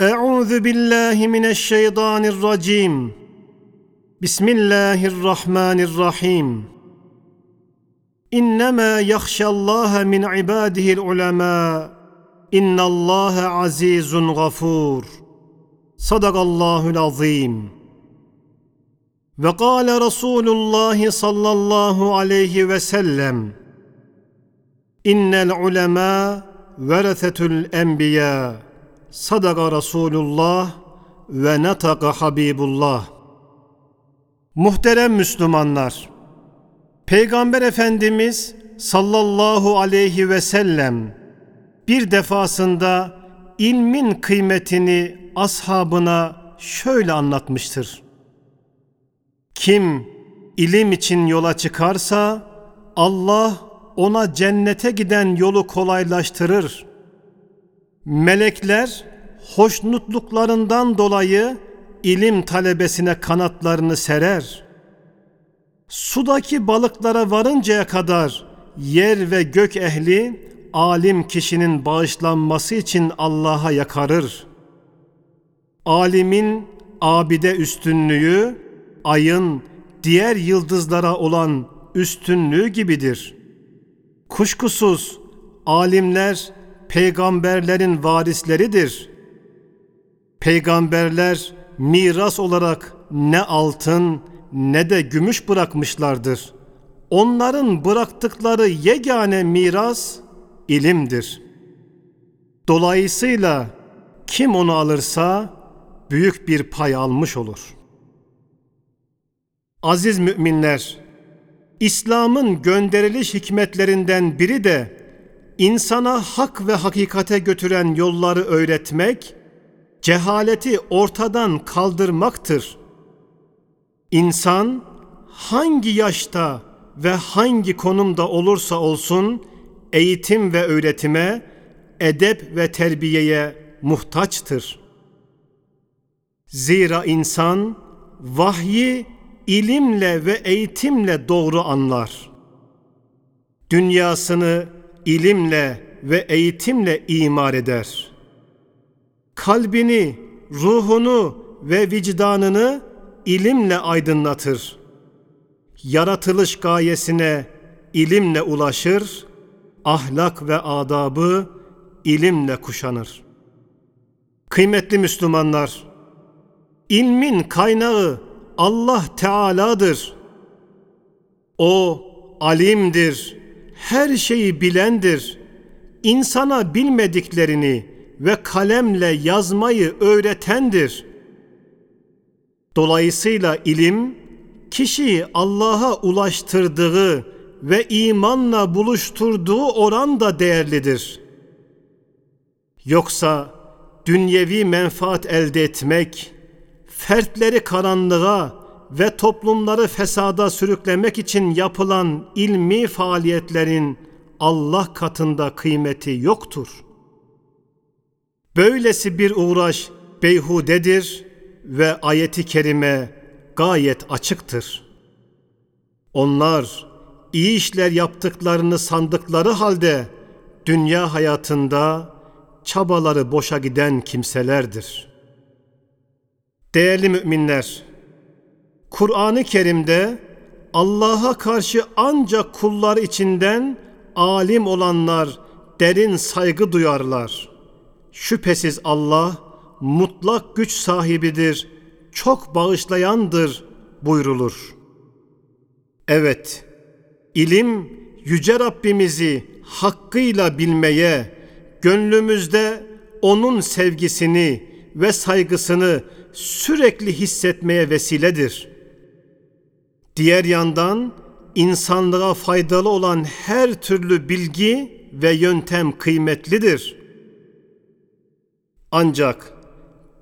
أعوذ بالله من الشيطان الرجيم بسم الله الرحمن الرحيم إنما يخشى الله من عباده العلماء إن الله عزيز غفور صدق الله العظيم وقال رسول الله صلى الله عليه وسلم إن العلماء ورثة الأنبياء Sadaka Resulullah ve nataka Habibullah. Muhterem Müslümanlar, Peygamber Efendimiz sallallahu aleyhi ve sellem bir defasında ilmin kıymetini ashabına şöyle anlatmıştır. Kim ilim için yola çıkarsa Allah ona cennete giden yolu kolaylaştırır.'' Melekler hoşnutluklarından dolayı ilim talebesine kanatlarını serer. Sudaki balıklara varıncaya kadar yer ve gök ehli alim kişinin bağışlanması için Allah'a yakarır. Alimin abide üstünlüğü ayın diğer yıldızlara olan üstünlüğü gibidir. Kuşkusuz alimler peygamberlerin varisleridir. Peygamberler miras olarak ne altın ne de gümüş bırakmışlardır. Onların bıraktıkları yegane miras ilimdir. Dolayısıyla kim onu alırsa büyük bir pay almış olur. Aziz müminler, İslam'ın gönderiliş hikmetlerinden biri de insana hak ve hakikate götüren yolları öğretmek, cehaleti ortadan kaldırmaktır. İnsan hangi yaşta ve hangi konumda olursa olsun eğitim ve öğretime, edep ve terbiyeye muhtaçtır. Zira insan vahyi ilimle ve eğitimle doğru anlar. Dünyasını ilimle ve eğitimle imar eder. Kalbini, ruhunu ve vicdanını ilimle aydınlatır. Yaratılış gayesine ilimle ulaşır, ahlak ve adabı ilimle kuşanır. Kıymetli Müslümanlar, ilmin kaynağı Allah Teala'dır. O alimdir, her şeyi bilendir. İnsana bilmediklerini ve kalemle yazmayı öğretendir. Dolayısıyla ilim kişiyi Allah'a ulaştırdığı ve imanla buluşturduğu oran da değerlidir. Yoksa dünyevi menfaat elde etmek, fertleri karanlığa ve toplumları fesada sürüklemek için yapılan ilmi faaliyetlerin Allah katında kıymeti yoktur. Böylesi bir uğraş beyhudedir ve ayeti kerime gayet açıktır. Onlar iyi işler yaptıklarını sandıkları halde dünya hayatında çabaları boşa giden kimselerdir. Değerli müminler, Kur'an-ı Kerim'de Allah'a karşı ancak kullar içinden alim olanlar derin saygı duyarlar. Şüphesiz Allah mutlak güç sahibidir, çok bağışlayandır buyrulur. Evet, ilim yüce Rabbimizi hakkıyla bilmeye, gönlümüzde onun sevgisini ve saygısını sürekli hissetmeye vesiledir.'' Diğer yandan insanlığa faydalı olan her türlü bilgi ve yöntem kıymetlidir. Ancak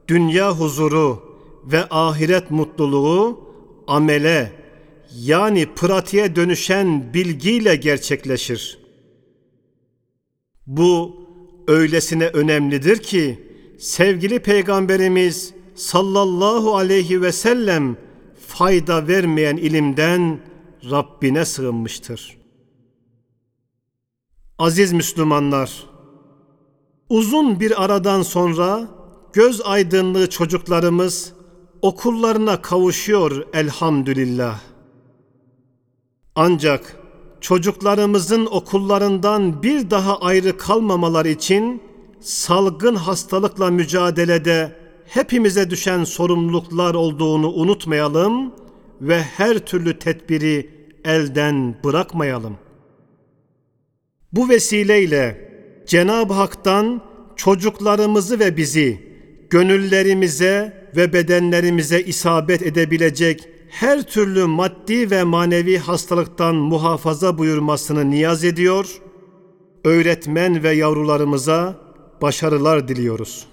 dünya huzuru ve ahiret mutluluğu amele yani pratiğe dönüşen bilgiyle gerçekleşir. Bu öylesine önemlidir ki sevgili peygamberimiz sallallahu aleyhi ve sellem fayda vermeyen ilimden Rabbine sığınmıştır. Aziz Müslümanlar, uzun bir aradan sonra göz aydınlığı çocuklarımız okullarına kavuşuyor elhamdülillah. Ancak çocuklarımızın okullarından bir daha ayrı kalmamalar için salgın hastalıkla mücadelede hepimize düşen sorumluluklar olduğunu unutmayalım ve her türlü tedbiri elden bırakmayalım. Bu vesileyle Cenab-ı Hak'tan çocuklarımızı ve bizi gönüllerimize ve bedenlerimize isabet edebilecek her türlü maddi ve manevi hastalıktan muhafaza buyurmasını niyaz ediyor. Öğretmen ve yavrularımıza başarılar diliyoruz.